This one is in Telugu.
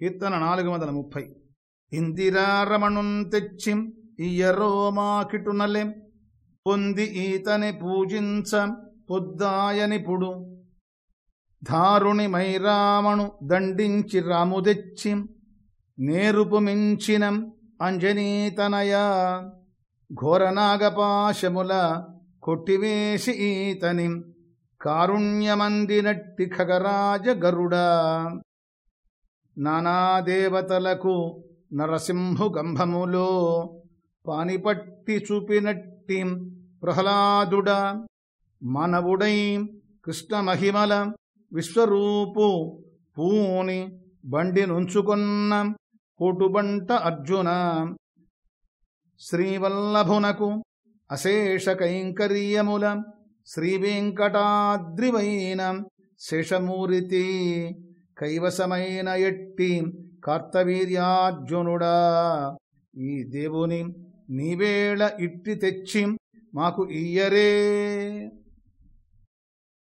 కీర్తన నాలుగు వందల ముప్పై. ఇందిరారమణున్ తెచ్చిం ఇయ్యరో మాకిటునలెం పొంది ఈతని పూజించ పొద్దాయనిపుడు ధారుణి మైరామణు దండించి రాము తెచ్చిం. నేరుపు మించిన అంజనీతనయ ఘోరనాగపాశముల కొట్టివేసి ఈతని. కారుణ్యమందినట్టి ఖగరాజ గరుడా. నానాదేవతలకు నరసింహు గంభములో పానిపట్టి చూపినట్టి ప్రహ్లాదుడ మానవుడై కృష్ణమహిమల విశ్వరూపు పూని బండి నుంచుకొన్న కోటుబంట అర్జున. శ్రీవల్లభునకు అశేష కైంకర్యముల శ్రీవేంకటాద్రివైన శేషమూరితి కైవసమైన ఎట్టి కార్తవీర్యార్జునుడా. ఈ దేవుని నీవేళ ఇట్టి తెచ్చి మాకు ఇయ్యరే.